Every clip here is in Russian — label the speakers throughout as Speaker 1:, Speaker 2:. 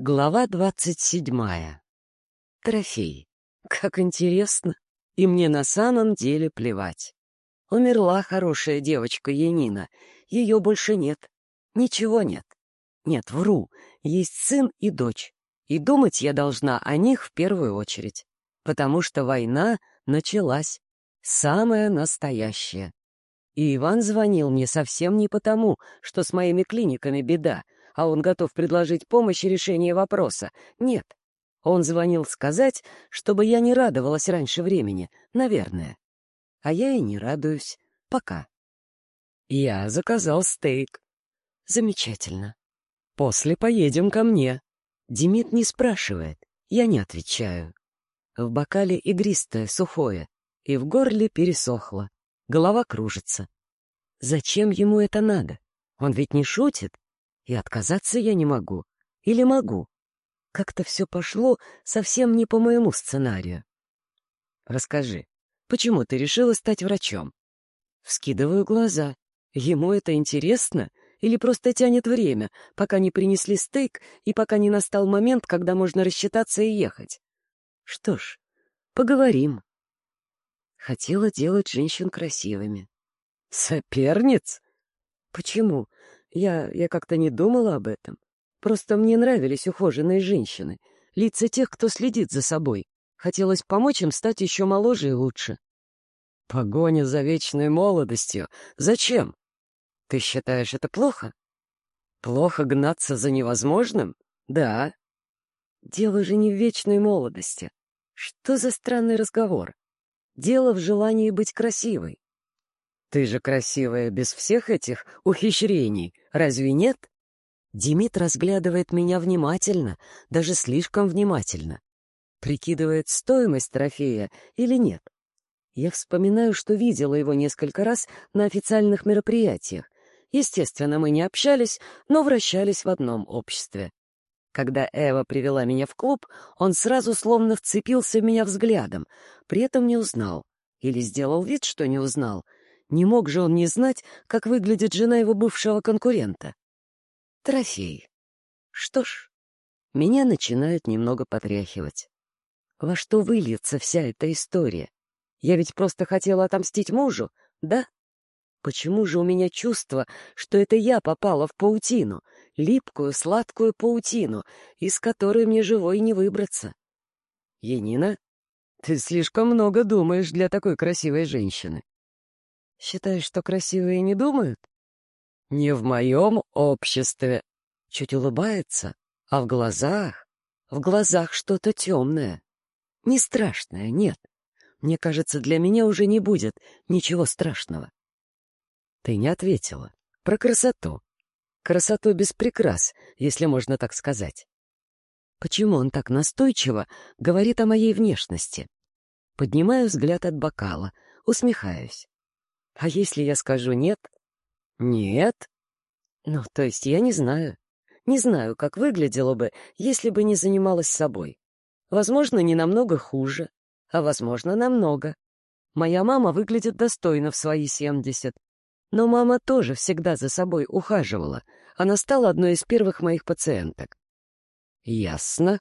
Speaker 1: Глава двадцать седьмая. Трофей. Как интересно. И мне на самом деле плевать. Умерла хорошая девочка Янина. Ее больше нет. Ничего нет. Нет, вру. Есть сын и дочь. И думать я должна о них в первую очередь. Потому что война началась. Самая настоящая. И Иван звонил мне совсем не потому, что с моими клиниками беда, а он готов предложить помощь и решение вопроса. Нет. Он звонил сказать, чтобы я не радовалась раньше времени, наверное. А я и не радуюсь. Пока. Я заказал стейк. Замечательно. После поедем ко мне. Демид не спрашивает. Я не отвечаю. В бокале игристое, сухое, и в горле пересохло. Голова кружится. Зачем ему это надо? Он ведь не шутит. И отказаться я не могу. Или могу? Как-то все пошло совсем не по моему сценарию. Расскажи, почему ты решила стать врачом? Вскидываю глаза. Ему это интересно? Или просто тянет время, пока не принесли стейк и пока не настал момент, когда можно рассчитаться и ехать? Что ж, поговорим. Хотела делать женщин красивыми. Соперниц? Почему? Я, я как-то не думала об этом. Просто мне нравились ухоженные женщины, лица тех, кто следит за собой. Хотелось помочь им стать еще моложе и лучше. Погоня за вечной молодостью. Зачем? Ты считаешь это плохо? Плохо гнаться за невозможным? Да. Дело же не в вечной молодости. Что за странный разговор? Дело в желании быть красивой. Ты же красивая без всех этих ухищрений, разве нет? Демид разглядывает меня внимательно, даже слишком внимательно. Прикидывает стоимость трофея или нет. Я вспоминаю, что видела его несколько раз на официальных мероприятиях. Естественно, мы не общались, но вращались в одном обществе. Когда Эва привела меня в клуб, он сразу словно вцепился в меня взглядом, при этом не узнал. Или сделал вид, что не узнал — не мог же он не знать, как выглядит жена его бывшего конкурента. Трофей. Что ж, меня начинают немного потряхивать. Во что выльется вся эта история? Я ведь просто хотела отомстить мужу, да? Почему же у меня чувство, что это я попала в паутину, липкую, сладкую паутину, из которой мне живой не выбраться? Енина, ты слишком много думаешь для такой красивой женщины. Считаешь, что красивые не думают? Не в моем обществе. Чуть улыбается, а в глазах... В глазах что-то темное. Не страшное, нет. Мне кажется, для меня уже не будет ничего страшного. Ты не ответила. Про красоту. Красоту без прикрас, если можно так сказать. Почему он так настойчиво говорит о моей внешности? Поднимаю взгляд от бокала, усмехаюсь. А если я скажу «нет»? Нет? Ну, то есть я не знаю. Не знаю, как выглядело бы, если бы не занималась собой. Возможно, не намного хуже, а возможно, намного. Моя мама выглядит достойно в свои семьдесят. Но мама тоже всегда за собой ухаживала. Она стала одной из первых моих пациенток. Ясно.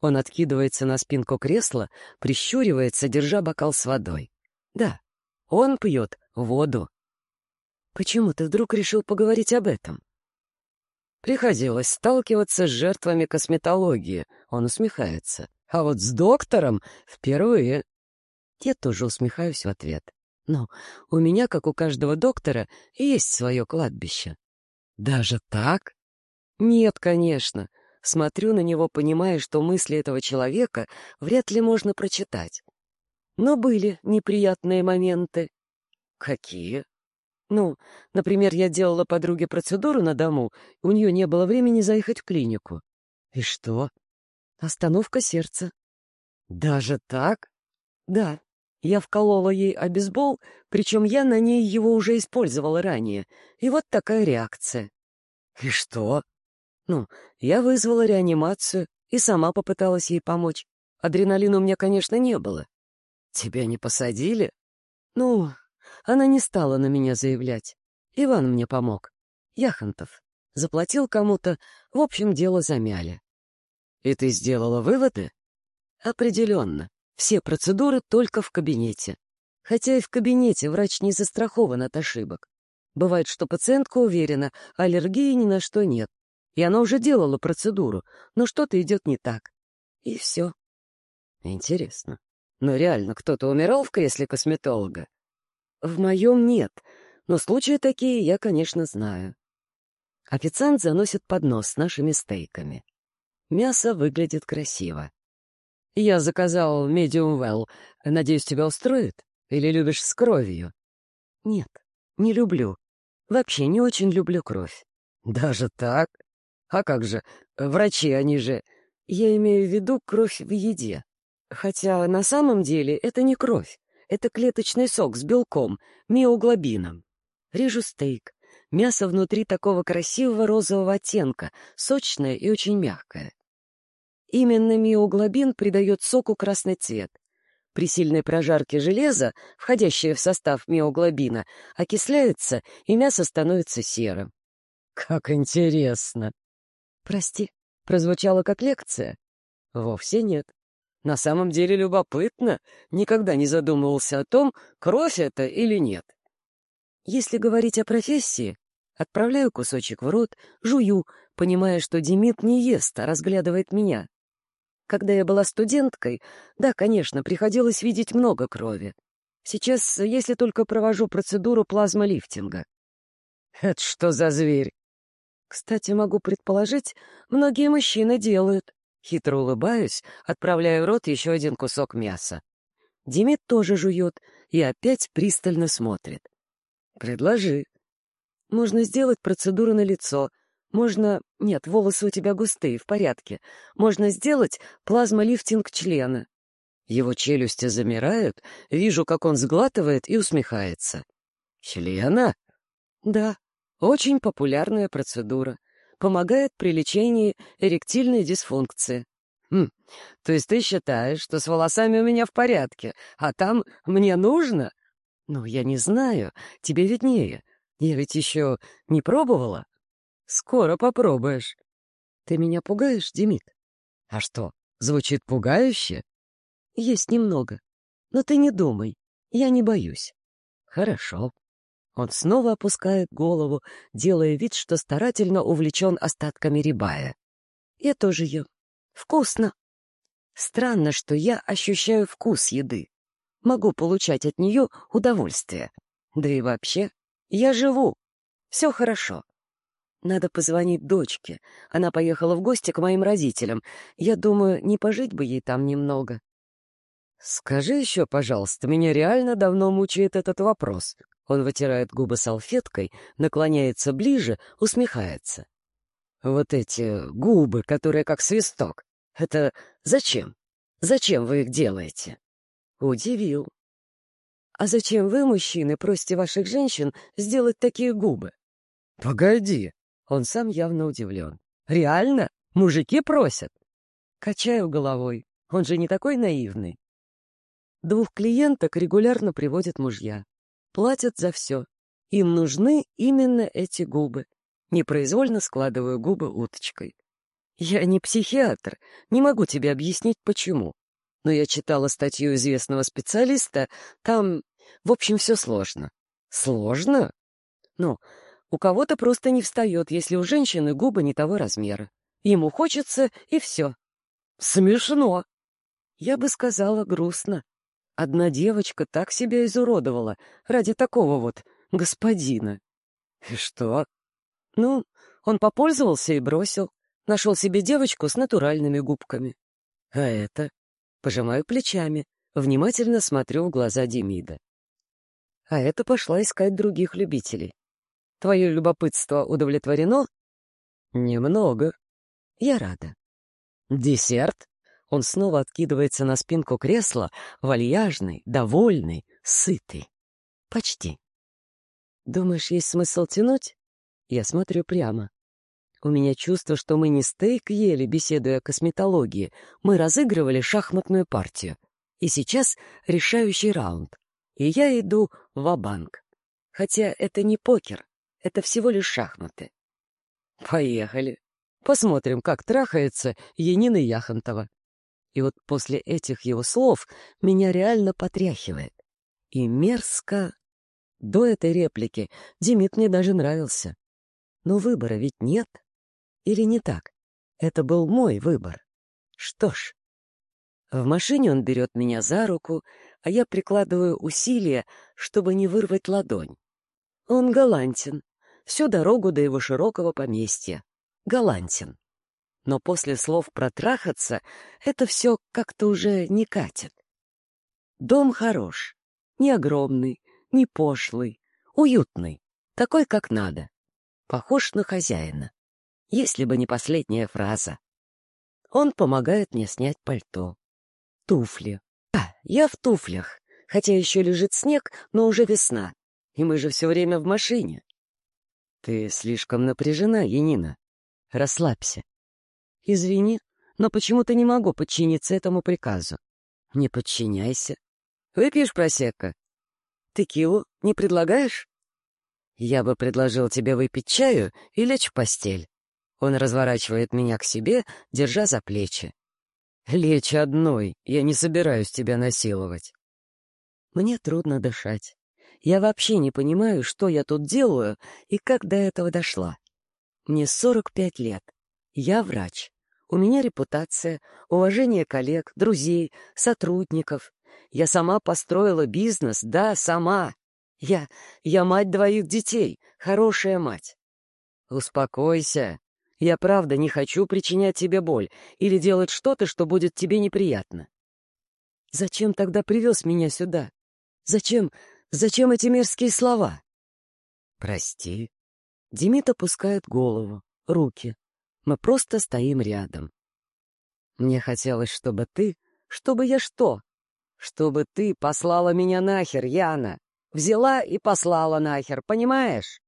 Speaker 1: Он откидывается на спинку кресла, прищуривается, держа бокал с водой. Да, он пьет воду. Почему ты вдруг решил поговорить об этом? Приходилось сталкиваться с жертвами косметологии. Он усмехается. А вот с доктором впервые. Я тоже усмехаюсь в ответ. Но у меня, как у каждого доктора, есть свое кладбище. Даже так? Нет, конечно. Смотрю на него, понимая, что мысли этого человека вряд ли можно прочитать. Но были неприятные моменты. Какие? Ну, например, я делала подруге процедуру на дому, у нее не было времени заехать в клинику. И что? Остановка сердца. Даже так? Да. Я вколола ей обезбол, причем я на ней его уже использовала ранее. И вот такая реакция. И что? Ну, я вызвала реанимацию и сама попыталась ей помочь. Адреналина у меня, конечно, не было. Тебя не посадили? Ну, она не стала на меня заявлять. Иван мне помог. Яхонтов. Заплатил кому-то. В общем, дело замяли. И ты сделала выводы? Определенно. Все процедуры только в кабинете. Хотя и в кабинете врач не застрахован от ошибок. Бывает, что пациентка уверена, аллергии ни на что нет. И она уже делала процедуру, но что-то идет не так. И все. Интересно. Но реально, кто-то умирал в кресле косметолога? В моем нет, но случаи такие я, конечно, знаю. Официант заносит поднос с нашими стейками. Мясо выглядит красиво. Я заказал medium well. Надеюсь, тебя устроит? Или любишь с кровью? Нет, не люблю. Вообще не очень люблю кровь. Даже так? А как же? Врачи, они же... Я имею в виду кровь в еде. Хотя на самом деле это не кровь. Это клеточный сок с белком, миоглобином. Режу стейк. Мясо внутри такого красивого розового оттенка, сочное и очень мягкое. Именно миоглобин придает соку красный цвет. При сильной прожарке железа, входящее в состав миоглобина, окисляется, и мясо становится серым. Как интересно! Прости, прозвучало как лекция? Вовсе нет. На самом деле любопытно. Никогда не задумывался о том, кровь это или нет. Если говорить о профессии, отправляю кусочек в рот, жую, понимая, что Демид не ест, а разглядывает меня. Когда я была студенткой, да, конечно, приходилось видеть много крови. Сейчас, если только провожу процедуру плазмолифтинга. Это что за зверь? Кстати, могу предположить, многие мужчины делают. Хитро улыбаюсь, отправляя в рот еще один кусок мяса. Демид тоже жует и опять пристально смотрит. «Предложи». «Можно сделать процедуру на лицо. Можно... Нет, волосы у тебя густые, в порядке. Можно сделать плазмолифтинг члена». Его челюсти замирают, вижу, как он сглатывает и усмехается. «Члена?» «Да, очень популярная процедура помогает при лечении эректильной дисфункции. Хм, то есть ты считаешь, что с волосами у меня в порядке, а там мне нужно? Ну, я не знаю, тебе виднее. Я ведь еще не пробовала. Скоро попробуешь. Ты меня пугаешь, Демид? А что, звучит пугающе? Есть немного. Но ты не думай, я не боюсь. Хорошо. Он снова опускает голову, делая вид, что старательно увлечен остатками рибая. Я тоже ем. Вкусно. Странно, что я ощущаю вкус еды. Могу получать от нее удовольствие. Да и вообще, я живу. Все хорошо. Надо позвонить дочке. Она поехала в гости к моим родителям. Я думаю, не пожить бы ей там немного. Скажи еще, пожалуйста, меня реально давно мучает этот вопрос. Он вытирает губы салфеткой, наклоняется ближе, усмехается. Вот эти губы, которые как свисток. Это зачем? Зачем вы их делаете? Удивил. А зачем вы, мужчины, просите ваших женщин сделать такие губы? Погоди. Он сам явно удивлен. Реально? Мужики просят? Качаю головой. Он же не такой наивный. Двух клиенток регулярно приводят мужья. Платят за все. Им нужны именно эти губы. Непроизвольно складываю губы уточкой. Я не психиатр, не могу тебе объяснить, почему. Но я читала статью известного специалиста, там, в общем, все сложно. Сложно? Ну, у кого-то просто не встает, если у женщины губы не того размера. Ему хочется, и все. Смешно. Я бы сказала, грустно. Одна девочка так себя изуродовала ради такого вот господина. И что? Ну, он попользовался и бросил. Нашел себе девочку с натуральными губками. А это? Пожимаю плечами, внимательно смотрю в глаза Демида. А это пошла искать других любителей. Твое любопытство удовлетворено? Немного. Я рада. Десерт? Он снова откидывается на спинку кресла, вальяжный, довольный, сытый. Почти. Думаешь, есть смысл тянуть? Я смотрю прямо. У меня чувство, что мы не стейк ели, беседуя о косметологии. Мы разыгрывали шахматную партию. И сейчас решающий раунд. И я иду в банк Хотя это не покер, это всего лишь шахматы. Поехали. Посмотрим, как трахается Янина Яхонтова. И вот после этих его слов меня реально потряхивает. И мерзко... До этой реплики Демид мне даже нравился. Но выбора ведь нет. Или не так? Это был мой выбор. Что ж, в машине он берет меня за руку, а я прикладываю усилия, чтобы не вырвать ладонь. Он галантен. Всю дорогу до его широкого поместья. Галантен. Но после слов «протрахаться» это все как-то уже не катит. Дом хорош. Не огромный, не пошлый, уютный, такой, как надо. Похож на хозяина. Если бы не последняя фраза. Он помогает мне снять пальто. Туфли. А, я в туфлях. Хотя еще лежит снег, но уже весна. И мы же все время в машине. Ты слишком напряжена, Янина. Расслабься. Извини, но почему-то не могу подчиниться этому приказу. Не подчиняйся. Выпьешь просекко? Текилу не предлагаешь? Я бы предложил тебе выпить чаю и лечь в постель. Он разворачивает меня к себе, держа за плечи. Лечь одной, я не собираюсь тебя насиловать. Мне трудно дышать. Я вообще не понимаю, что я тут делаю и как до этого дошла. Мне 45 лет. Я врач. У меня репутация, уважение коллег, друзей, сотрудников. Я сама построила бизнес, да, сама. Я... я мать двоих детей, хорошая мать. Успокойся. Я правда не хочу причинять тебе боль или делать что-то, что будет тебе неприятно. Зачем тогда привез меня сюда? Зачем... зачем эти мерзкие слова? Прости. Демид опускает голову, руки. Мы просто стоим рядом. Мне хотелось, чтобы ты... Чтобы я что? чтобы ты послала меня нахер, Яна. Взяла и послала нахер, понимаешь?